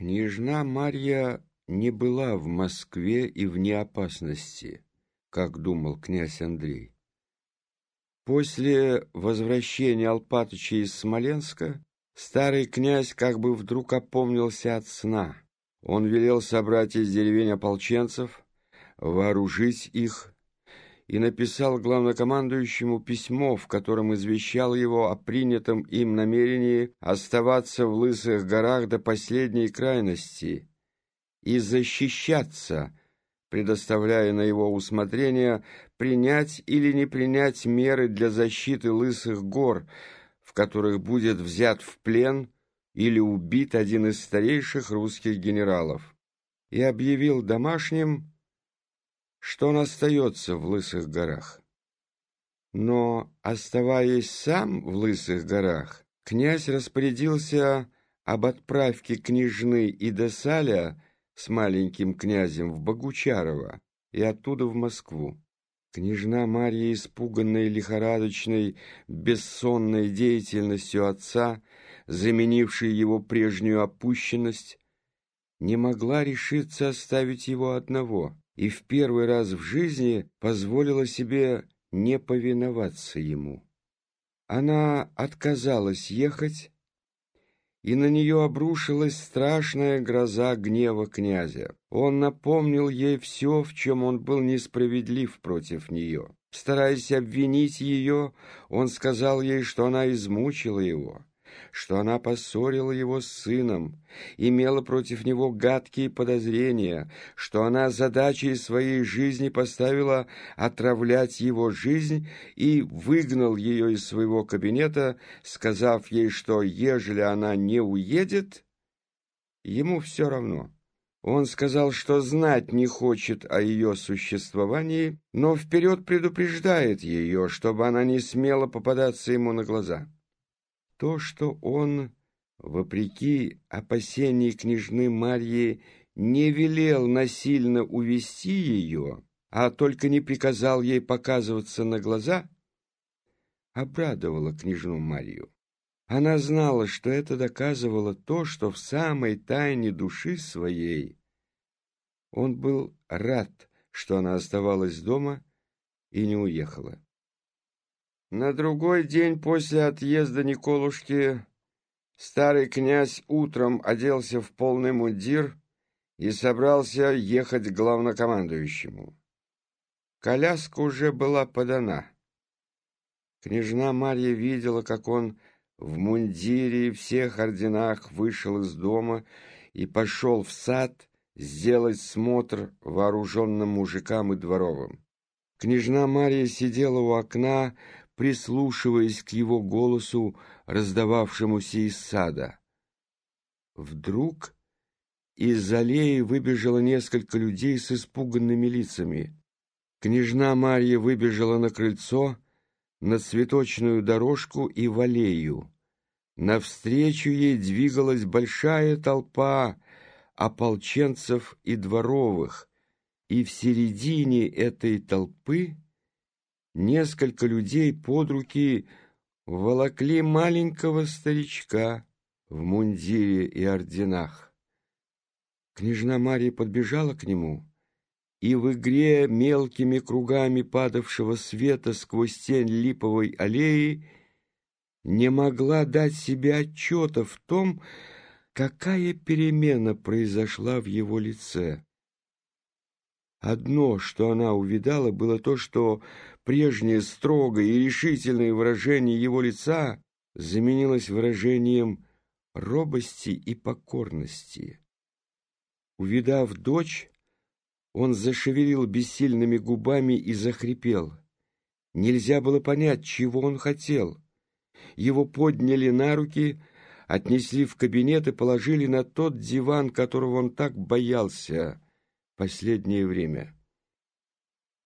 Княжна Марья не была в Москве и вне опасности, как думал князь Андрей. После возвращения Алпатыча из Смоленска старый князь как бы вдруг опомнился от сна. Он велел собрать из деревень ополченцев, вооружить их и написал главнокомандующему письмо, в котором извещал его о принятом им намерении оставаться в Лысых горах до последней крайности и защищаться, предоставляя на его усмотрение принять или не принять меры для защиты Лысых гор, в которых будет взят в плен или убит один из старейших русских генералов, и объявил домашним, что он остается в Лысых горах. Но, оставаясь сам в Лысых горах, князь распорядился об отправке княжны и Десаля с маленьким князем в Богучарово и оттуда в Москву. Княжна Марья, испуганная лихорадочной, бессонной деятельностью отца, заменившей его прежнюю опущенность, не могла решиться оставить его одного и в первый раз в жизни позволила себе не повиноваться ему. Она отказалась ехать, и на нее обрушилась страшная гроза гнева князя. Он напомнил ей все, в чем он был несправедлив против нее. Стараясь обвинить ее, он сказал ей, что она измучила его, что она поссорила его с сыном, имела против него гадкие подозрения, что она задачей своей жизни поставила отравлять его жизнь и выгнал ее из своего кабинета, сказав ей, что ежели она не уедет, ему все равно. Он сказал, что знать не хочет о ее существовании, но вперед предупреждает ее, чтобы она не смела попадаться ему на глаза. То, что он, вопреки опасению княжны Марьи, не велел насильно увести ее, а только не приказал ей показываться на глаза, обрадовало княжну Марью. Она знала, что это доказывало то, что в самой тайне души своей он был рад, что она оставалась дома и не уехала. На другой день после отъезда Николушки старый князь утром оделся в полный мундир и собрался ехать к главнокомандующему. Коляска уже была подана. Княжна Марья видела, как он в мундире и всех орденах вышел из дома и пошел в сад сделать смотр вооруженным мужикам и дворовым. Княжна Марья сидела у окна, прислушиваясь к его голосу, раздававшемуся из сада. Вдруг из аллеи выбежало несколько людей с испуганными лицами. Княжна Марья выбежала на крыльцо, на цветочную дорожку и в аллею. Навстречу ей двигалась большая толпа ополченцев и дворовых, и в середине этой толпы несколько людей под руки волокли маленького старичка в мундире и орденах. Княжна Мария подбежала к нему, и в игре мелкими кругами падавшего света сквозь тень липовой аллеи не могла дать себе отчета в том, какая перемена произошла в его лице. Одно, что она увидала, было то, что прежнее строгое и решительное выражение его лица заменилось выражением робости и покорности. Увидав дочь, он зашевелил бессильными губами и захрипел. Нельзя было понять, чего он хотел. Его подняли на руки, отнесли в кабинет и положили на тот диван, которого он так боялся последнее время.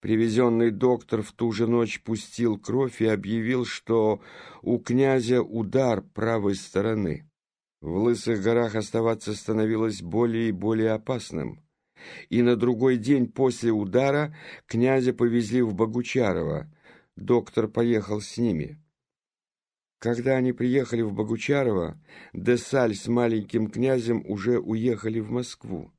Привезенный доктор в ту же ночь пустил кровь и объявил, что у князя удар правой стороны. В Лысых горах оставаться становилось более и более опасным. И на другой день после удара князя повезли в Богучарово. Доктор поехал с ними. Когда они приехали в Богучарово, Десаль с маленьким князем уже уехали в Москву.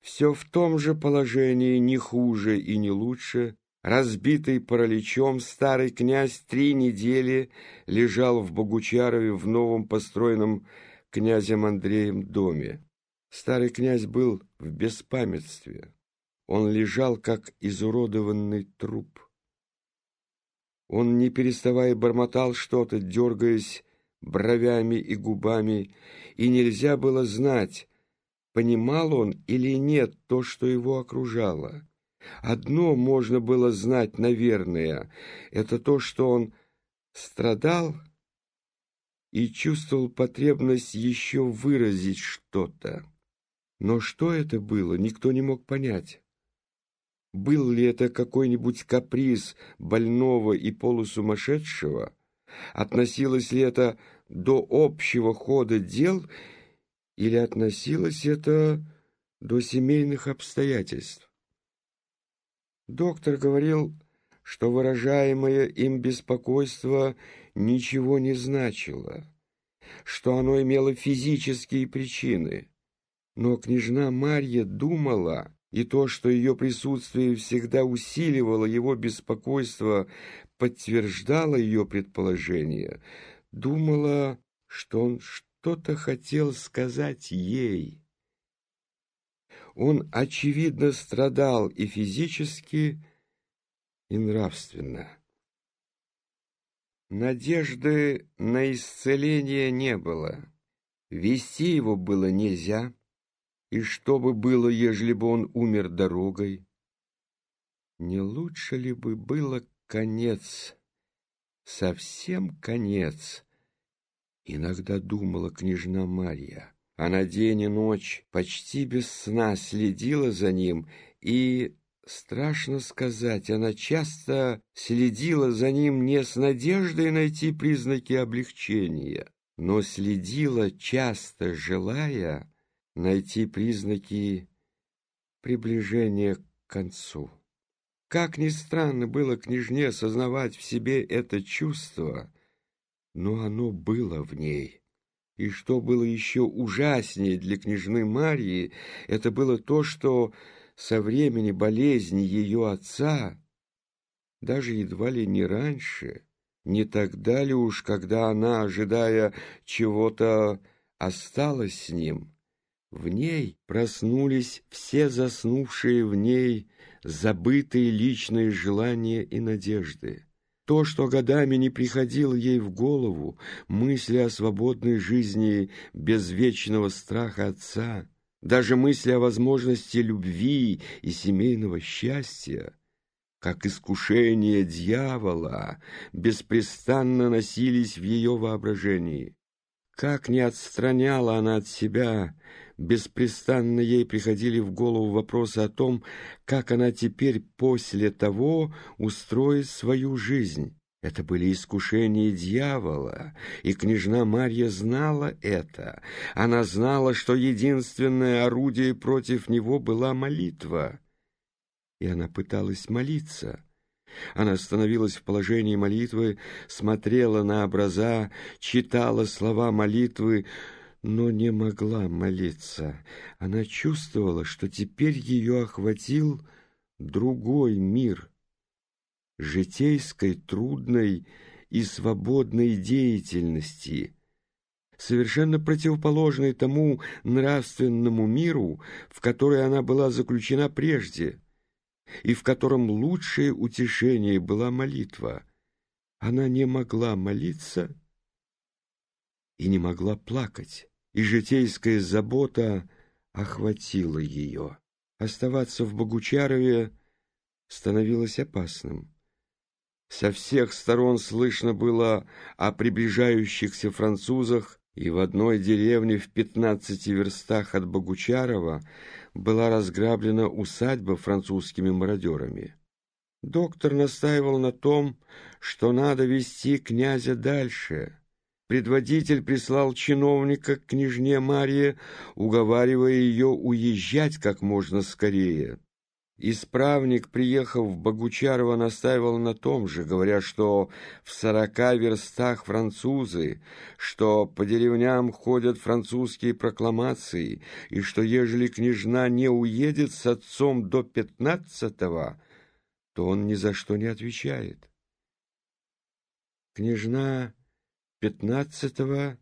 Все в том же положении, не хуже и не лучше. Разбитый параличом, старый князь три недели лежал в Богучарове в новом построенном князем Андреем доме. Старый князь был в беспамятстве. Он лежал, как изуродованный труп. Он, не переставая, бормотал что-то, дергаясь бровями и губами, и нельзя было знать, понимал он или нет то, что его окружало. Одно можно было знать, наверное, это то, что он страдал и чувствовал потребность еще выразить что-то. Но что это было, никто не мог понять. Был ли это какой-нибудь каприз больного и полусумасшедшего? Относилось ли это до общего хода дел или относилось это до семейных обстоятельств? Доктор говорил, что выражаемое им беспокойство ничего не значило, что оно имело физические причины. Но княжна Марья думала, и то, что ее присутствие всегда усиливало его беспокойство, подтверждало ее предположение, думала, что он что-то хотел сказать ей. Он, очевидно, страдал и физически, и нравственно. Надежды на исцеление не было. Вести его было нельзя. И что бы было, ежели бы он умер дорогой? Не лучше ли бы было конец, совсем конец? Иногда думала княжна Марья. Она день и ночь почти без сна следила за ним, и, страшно сказать, она часто следила за ним не с надеждой найти признаки облегчения, но следила часто, желая найти признаки приближения к концу. Как ни странно было княжне осознавать в себе это чувство, но оно было в ней. И что было еще ужаснее для княжны Марьи, это было то, что со времени болезни ее отца, даже едва ли не раньше, не тогда ли уж, когда она, ожидая чего-то, осталась с ним, в ней проснулись все заснувшие в ней забытые личные желания и надежды. То, что годами не приходило ей в голову, мысли о свободной жизни без вечного страха отца, даже мысли о возможности любви и семейного счастья, как искушение дьявола, беспрестанно носились в ее воображении. Как не отстраняла она от себя Беспрестанно ей приходили в голову вопросы о том, как она теперь после того устроит свою жизнь. Это были искушения дьявола, и княжна Марья знала это. Она знала, что единственное орудие против него была молитва. И она пыталась молиться. Она остановилась в положении молитвы, смотрела на образа, читала слова молитвы, но не могла молиться. Она чувствовала, что теперь ее охватил другой мир, житейской, трудной и свободной деятельности, совершенно противоположной тому нравственному миру, в который она была заключена прежде, и в котором лучшее утешение была молитва. Она не могла молиться и не могла плакать и житейская забота охватила ее. Оставаться в Богучарове становилось опасным. Со всех сторон слышно было о приближающихся французах, и в одной деревне в пятнадцати верстах от Богучарова была разграблена усадьба французскими мародерами. Доктор настаивал на том, что надо вести князя дальше, Предводитель прислал чиновника к княжне Марье, уговаривая ее уезжать как можно скорее. Исправник, приехав в Богучарово, настаивал на том же, говоря, что в сорока верстах французы, что по деревням ходят французские прокламации, и что ежели княжна не уедет с отцом до пятнадцатого, то он ни за что не отвечает. Княжна пятнадцатого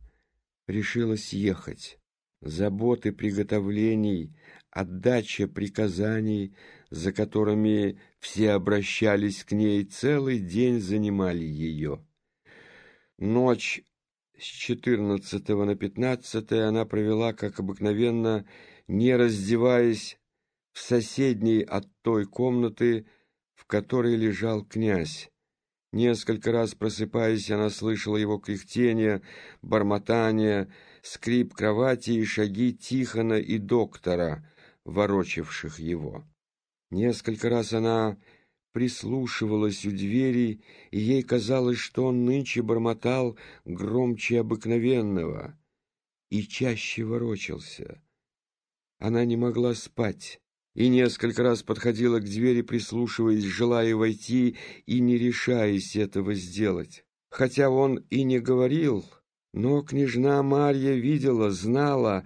решилась ехать. Заботы приготовлений, отдача приказаний, за которыми все обращались к ней, целый день занимали ее. Ночь с четырнадцатого на пятнадцатое она провела, как обыкновенно, не раздеваясь, в соседней от той комнаты, в которой лежал князь. Несколько раз просыпаясь, она слышала его кряхтение, бормотание, скрип кровати и шаги Тихона и доктора, ворочавших его. Несколько раз она прислушивалась у двери, и ей казалось, что он нынче бормотал громче обыкновенного и чаще ворочался. Она не могла спать и несколько раз подходила к двери, прислушиваясь, желая войти и не решаясь этого сделать. Хотя он и не говорил, но княжна Марья видела, знала,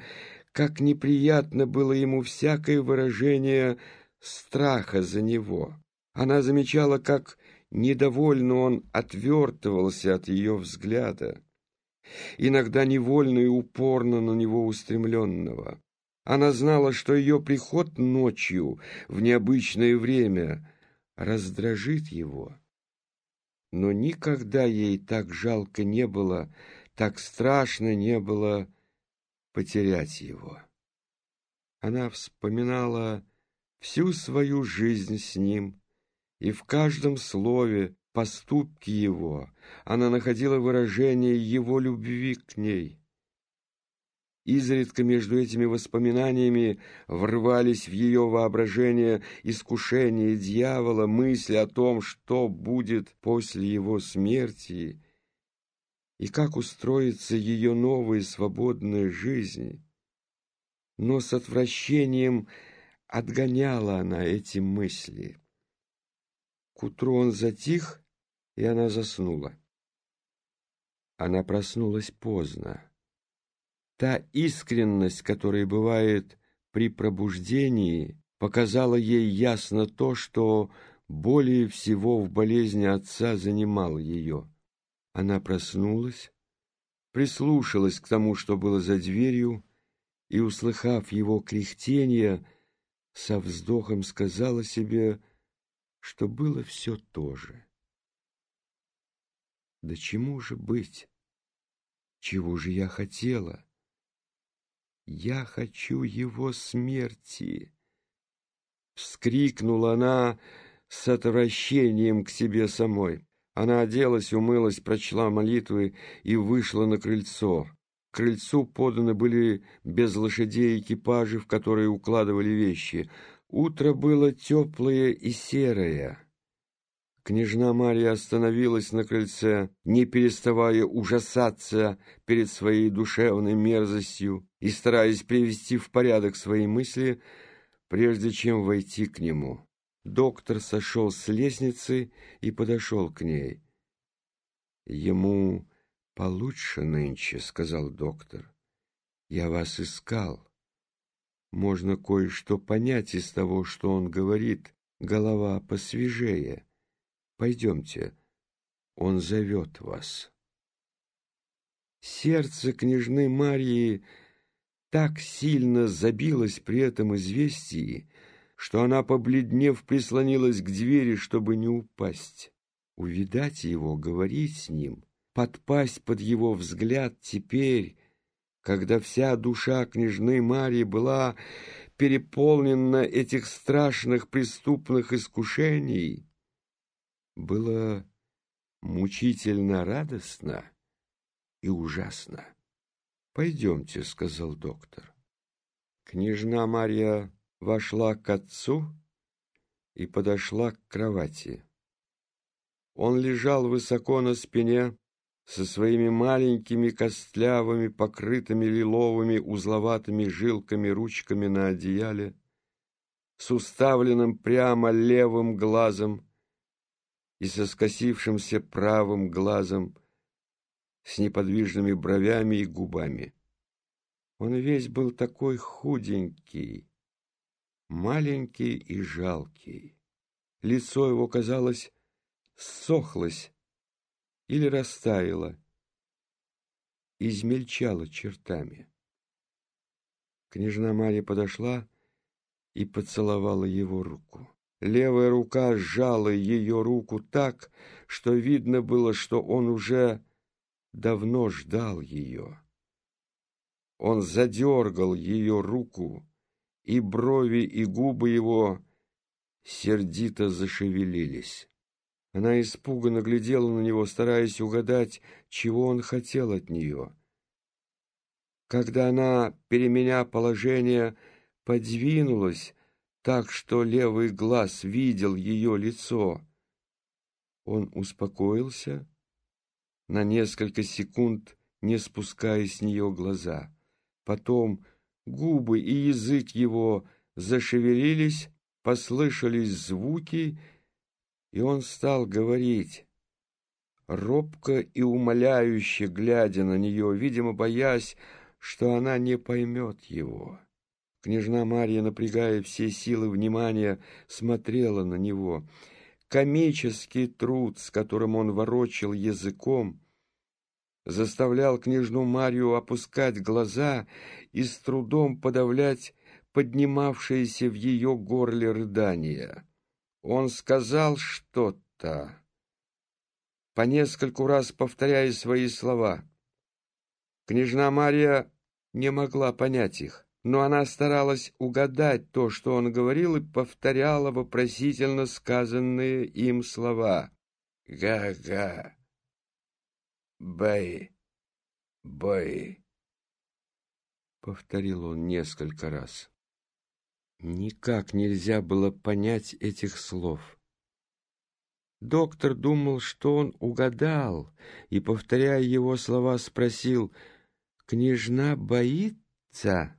как неприятно было ему всякое выражение страха за него. Она замечала, как недовольно он отвертывался от ее взгляда, иногда невольно и упорно на него устремленного. Она знала, что ее приход ночью в необычное время раздражит его. Но никогда ей так жалко не было, так страшно не было потерять его. Она вспоминала всю свою жизнь с ним, и в каждом слове, поступке его она находила выражение его любви к ней. Изредка между этими воспоминаниями врывались в ее воображение искушения дьявола, мысли о том, что будет после его смерти и как устроится ее новая свободная жизнь. Но с отвращением отгоняла она эти мысли. К утру он затих, и она заснула. Она проснулась поздно. Та искренность, которая бывает при пробуждении, показала ей ясно то, что более всего в болезни отца занимал ее. Она проснулась, прислушалась к тому, что было за дверью, и, услыхав его кряхтение, со вздохом сказала себе, что было все то же. Да чему же быть? Чего же я хотела? Я хочу его смерти. Вскрикнула она с отвращением к себе самой. Она оделась, умылась, прочла молитвы и вышла на крыльцо. К крыльцу поданы были без лошадей экипажи, в которые укладывали вещи. Утро было теплое и серое. Княжна Марья остановилась на крыльце, не переставая ужасаться перед своей душевной мерзостью и стараясь привести в порядок свои мысли, прежде чем войти к нему. Доктор сошел с лестницы и подошел к ней. «Ему получше нынче», — сказал доктор. «Я вас искал. Можно кое-что понять из того, что он говорит. Голова посвежее». Пойдемте, он зовет вас. Сердце княжны Марии так сильно забилось при этом известии, что она, побледнев, прислонилась к двери, чтобы не упасть. Увидать его, говорить с ним, подпасть под его взгляд теперь, когда вся душа княжны Марии была переполнена этих страшных преступных искушений, было мучительно радостно и ужасно. «Пойдемте», — сказал доктор. Княжна Марья вошла к отцу и подошла к кровати. Он лежал высоко на спине, со своими маленькими костлявыми, покрытыми лиловыми узловатыми жилками ручками на одеяле, с уставленным прямо левым глазом и со скосившимся правым глазом, с неподвижными бровями и губами. Он весь был такой худенький, маленький и жалкий. Лицо его, казалось, ссохлось или растаяло, измельчало чертами. Княжна Марья подошла и поцеловала его руку. Левая рука сжала ее руку так, что видно было, что он уже давно ждал ее. Он задергал ее руку, и брови и губы его сердито зашевелились. Она испуганно глядела на него, стараясь угадать, чего он хотел от нее. Когда она, переменя положение, подвинулась так, что левый глаз видел ее лицо, он успокоился, на несколько секунд не спуская с нее глаза. Потом губы и язык его зашевелились, послышались звуки, и он стал говорить, робко и умоляюще глядя на нее, видимо, боясь, что она не поймет его. Княжна Марья, напрягая все силы внимания, смотрела на него. Комический труд, с которым он ворочил языком, заставлял княжну Марью опускать глаза и с трудом подавлять поднимавшиеся в ее горле рыдания. Он сказал что-то, по нескольку раз повторяя свои слова. Княжна Марья не могла понять их, но она старалась угадать то, что он говорил, и повторяла вопросительно сказанные им слова. «Га-га, бэй, бэй», — повторил он несколько раз. Никак нельзя было понять этих слов. Доктор думал, что он угадал, и, повторяя его слова, спросил, «Княжна боится?»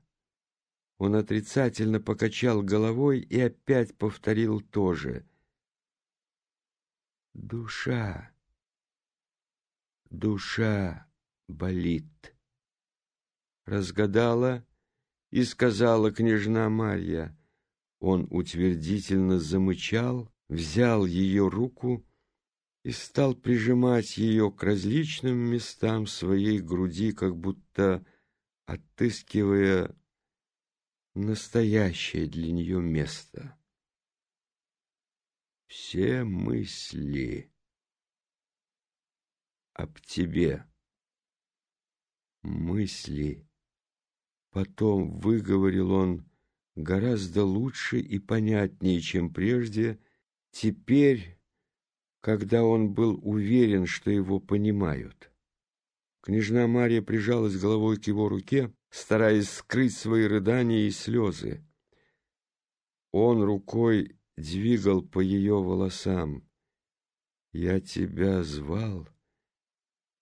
Он отрицательно покачал головой и опять повторил то же. «Душа, душа болит», — разгадала и сказала княжна Марья. Он утвердительно замычал, взял ее руку и стал прижимать ее к различным местам своей груди, как будто отыскивая настоящее для нее место. Все мысли об тебе, мысли Потом выговорил он гораздо лучше и понятнее, чем прежде, теперь, когда он был уверен, что его понимают. Княжна Мария прижалась головой к его руке, стараясь скрыть свои рыдания и слезы. Он рукой двигал по ее волосам. «Я тебя звал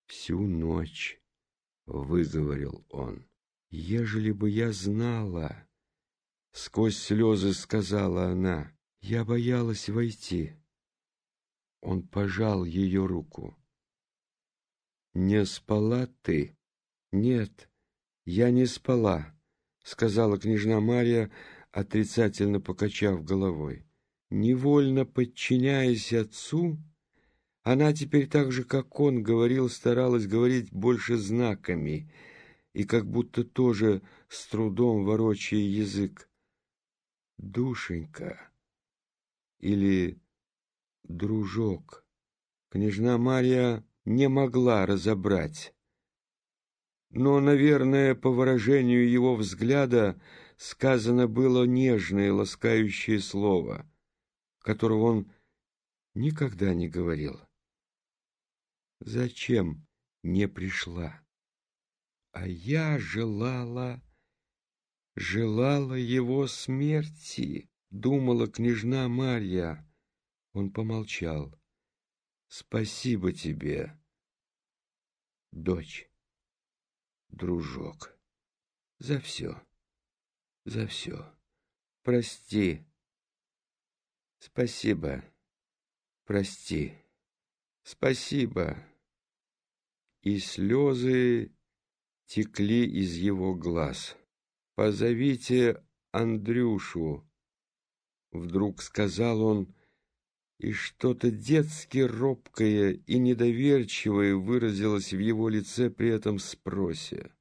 всю ночь», — выговорил он. «Ежели бы я знала...» Сквозь слезы сказала она. «Я боялась войти». Он пожал ее руку. «Не спала ты?» «Нет, я не спала», — сказала княжна Марья, отрицательно покачав головой. Невольно подчиняясь отцу, она теперь так же, как он говорил, старалась говорить больше знаками — и как будто тоже с трудом ворочая язык. «Душенька» или «дружок». Княжна Марья не могла разобрать. Но, наверное, по выражению его взгляда сказано было нежное, ласкающее слово, которого он никогда не говорил. «Зачем не пришла?» А я желала, желала его смерти, думала княжна Марья. Он помолчал. Спасибо тебе, дочь, дружок, за все, за все. Прости, Спасибо. Прости. Спасибо. И слезы текли из его глаз. Позовите Андрюшу, вдруг сказал он, и что-то детски робкое и недоверчивое выразилось в его лице при этом спросе.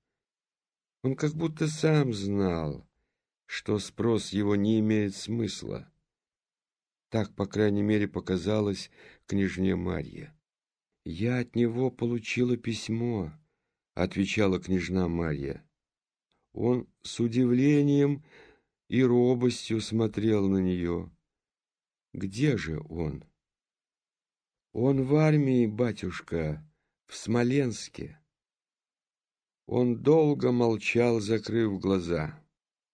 Он как будто сам знал, что спрос его не имеет смысла. Так, по крайней мере, показалось княжне Марье. «Я от него получила письмо», — отвечала княжна Марья. Он с удивлением и робостью смотрел на нее. «Где же он?» «Он в армии, батюшка, в Смоленске». Он долго молчал, закрыв глаза.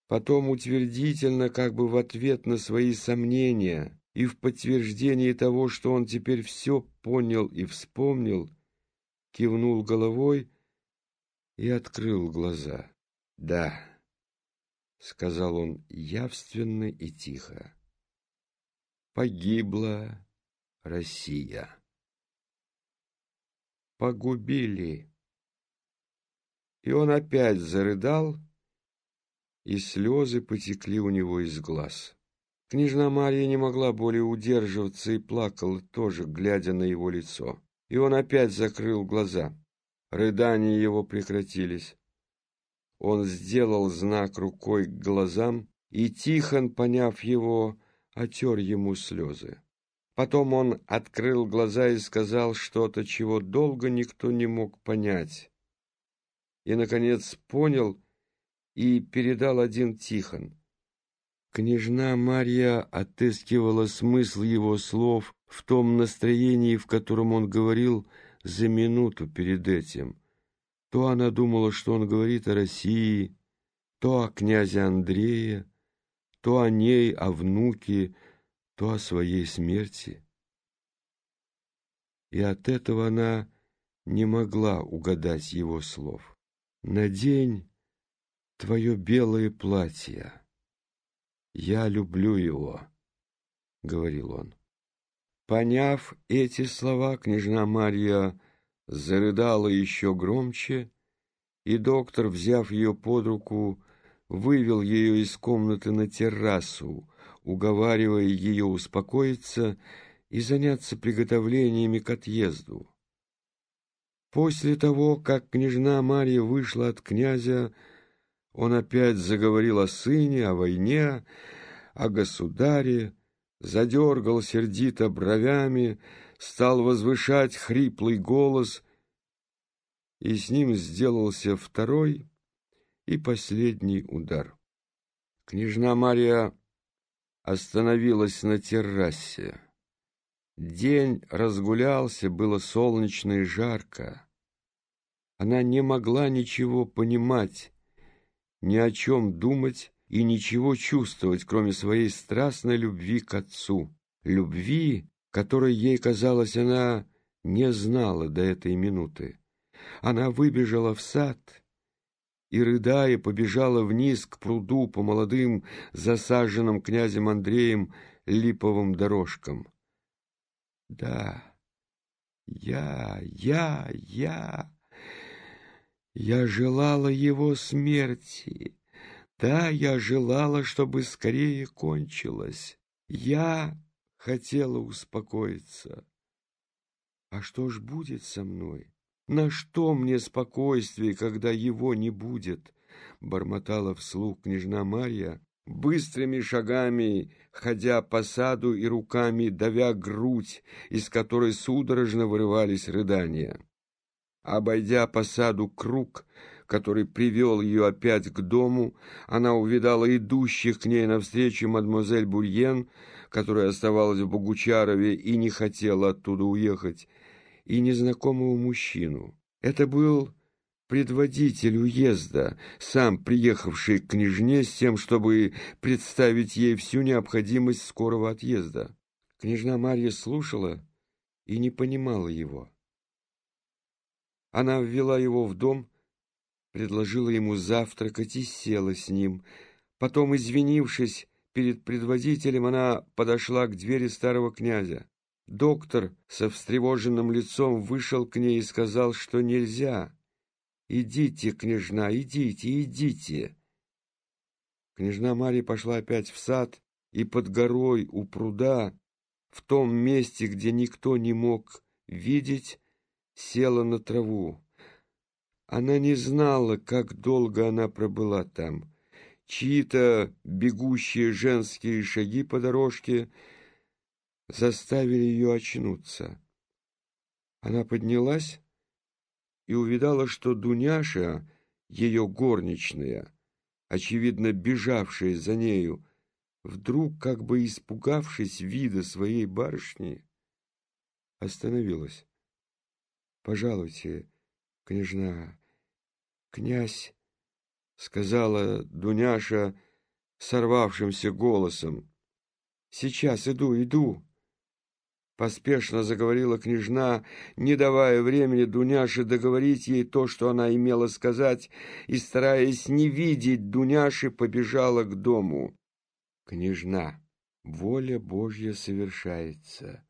Потом утвердительно, как бы в ответ на свои сомнения и в подтверждение того, что он теперь все понял и вспомнил, кивнул головой и открыл глаза. «Да», — сказал он явственно и тихо, — «погибла Россия. Погубили». И он опять зарыдал, и слезы потекли у него из глаз. Княжна Марья не могла более удерживаться и плакала тоже, глядя на его лицо. И он опять закрыл глаза. Рыдания его прекратились. Он сделал знак рукой к глазам, и Тихон, поняв его, отер ему слезы. Потом он открыл глаза и сказал что-то, чего долго никто не мог понять. И, наконец, понял и передал один Тихон. Княжна Марья отыскивала смысл его слов в том настроении, в котором он говорил за минуту перед этим. То она думала, что он говорит о России, то о князе Андрее, то о ней, о внуке, то о своей смерти. И от этого она не могла угадать его слов. «Надень твое белое платье. Я люблю его», — говорил он. Поняв эти слова, княжна Марья зарыдала еще громче, и доктор, взяв ее под руку, вывел ее из комнаты на террасу, уговаривая ее успокоиться и заняться приготовлениями к отъезду. После того, как княжна Марья вышла от князя, он опять заговорил о сыне, о войне, о государе, задергал сердито бровями, стал возвышать хриплый голос, и с ним сделался второй и последний удар. Княжна Мария остановилась на террасе. День разгулялся, было солнечно и жарко. Она не могла ничего понимать, ни о чем думать и ничего чувствовать, кроме своей страстной любви к отцу, любви, которой ей казалось она не знала до этой минуты. Она выбежала в сад и, рыдая, побежала вниз к пруду по молодым, засаженным князем Андреем липовым дорожкам. Да, я, я, я... Я желала его смерти. Да, я желала, чтобы скорее кончилось. Я хотела успокоиться. А что ж будет со мной? На что мне спокойствие, когда его не будет? Бормотала вслух княжна Марья, быстрыми шагами, ходя по саду и руками давя грудь, из которой судорожно вырывались рыдания. Обойдя по саду круг, который привел ее опять к дому, она увидала идущих к ней навстречу мадемуазель Бульен, которая оставалась в Богучарове и не хотела оттуда уехать, и незнакомого мужчину. Это был предводитель уезда, сам приехавший к княжне с тем, чтобы представить ей всю необходимость скорого отъезда. Княжна Марья слушала и не понимала его. Она ввела его в дом, предложила ему завтракать и села с ним. Потом, извинившись перед предводителем, она подошла к двери старого князя. Доктор со встревоженным лицом вышел к ней и сказал, что нельзя. «Идите, княжна, идите, идите!» Княжна Марья пошла опять в сад, и под горой у пруда, в том месте, где никто не мог видеть, села на траву. Она не знала, как долго она пробыла там. Чьи-то бегущие женские шаги по дорожке заставили ее очнуться. Она поднялась и увидала, что Дуняша, ее горничная, очевидно бежавшая за нею, вдруг, как бы испугавшись вида своей барышни, остановилась. «Пожалуйте, княжна, князь», — сказала Дуняша сорвавшимся голосом. «Сейчас иду, иду». Поспешно заговорила княжна, не давая времени Дуняше договорить ей то, что она имела сказать, и, стараясь не видеть Дуняши, побежала к дому. «Княжна, воля Божья совершается.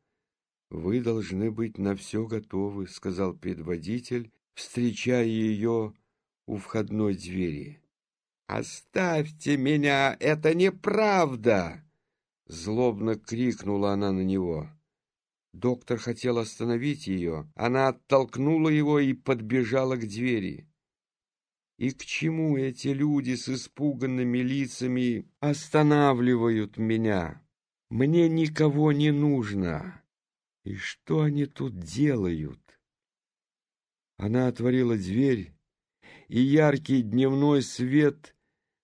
Вы должны быть на все готовы», — сказал предводитель, встречая ее у входной двери. «Оставьте меня, это неправда!» Злобно крикнула она на него. Доктор хотел остановить ее. Она оттолкнула его и подбежала к двери. И к чему эти люди с испуганными лицами останавливают меня? Мне никого не нужно. И что они тут делают? Она отворила дверь, и яркий дневной свет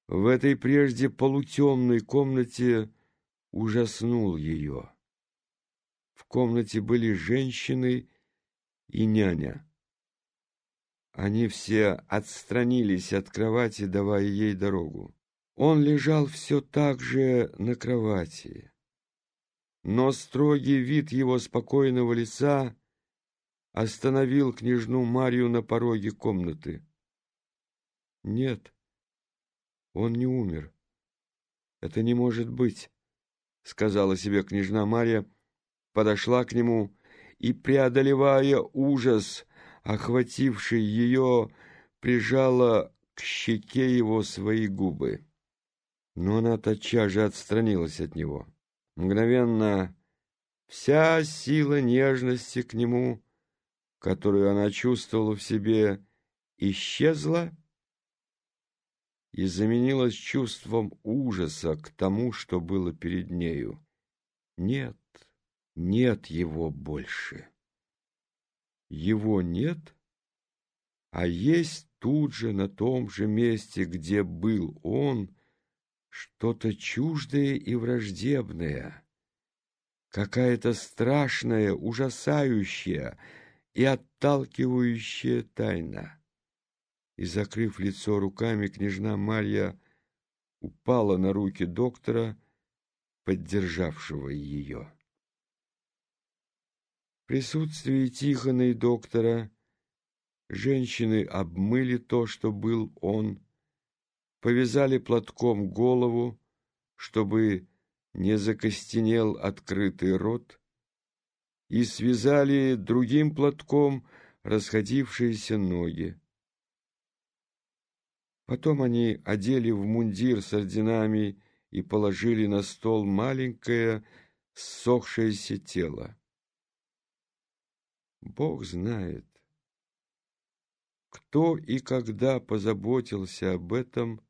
в этой прежде полутемной комнате ужаснул ее. Комнате были женщины и няня. Они все отстранились от кровати, давая ей дорогу. Он лежал все так же на кровати, но строгий вид его спокойного лица остановил княжну Марию на пороге комнаты. Нет, он не умер. Это не может быть, сказала себе княжна Мария, подошла к нему и, преодолевая ужас, охвативший ее, прижала к щеке его свои губы. Но она тотчас же отстранилась от него. Мгновенно вся сила нежности к нему, которую она чувствовала в себе, исчезла и заменилась чувством ужаса к тому, что было перед нею. Нет, нет его больше его нет, а есть тут же, на том же месте, где был он, что-то чуждое и враждебное, какая-то страшная, ужасающая и отталкивающая тайна. И, закрыв лицо руками, княжна Марья упала на руки доктора, поддержавшего ее присутствии Тихона и доктора женщины обмыли то, что был он, повязали платком голову, чтобы не закостенел открытый рот, и связали другим платком расходившиеся ноги. Потом они одели в мундир с орденами и положили на стол маленькое ссохшееся тело. Бог знает, кто и когда позаботился об этом,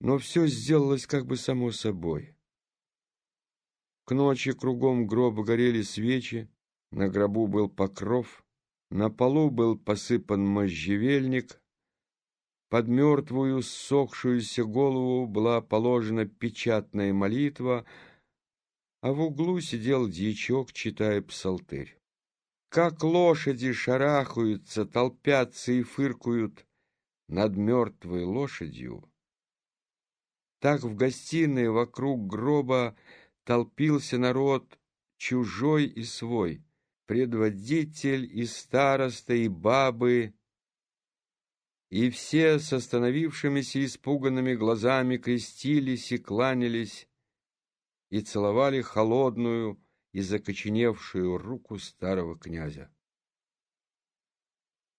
но все сделалось как бы само собой. К ночи кругом гроба горели свечи, на гробу был покров, на полу был посыпан можжевельник, под мертвую ссохшуюся голову была положена печатная молитва, а в углу сидел дьячок, читая псалтырь. Как лошади шарахаются, толпятся и фыркают над мертвой лошадью, так в гостиной вокруг гроба толпился народ чужой и свой, предводитель и староста и бабы, и все с остановившимися испуганными глазами крестились и кланялись и целовали холодную и закоченевшую руку старого князя.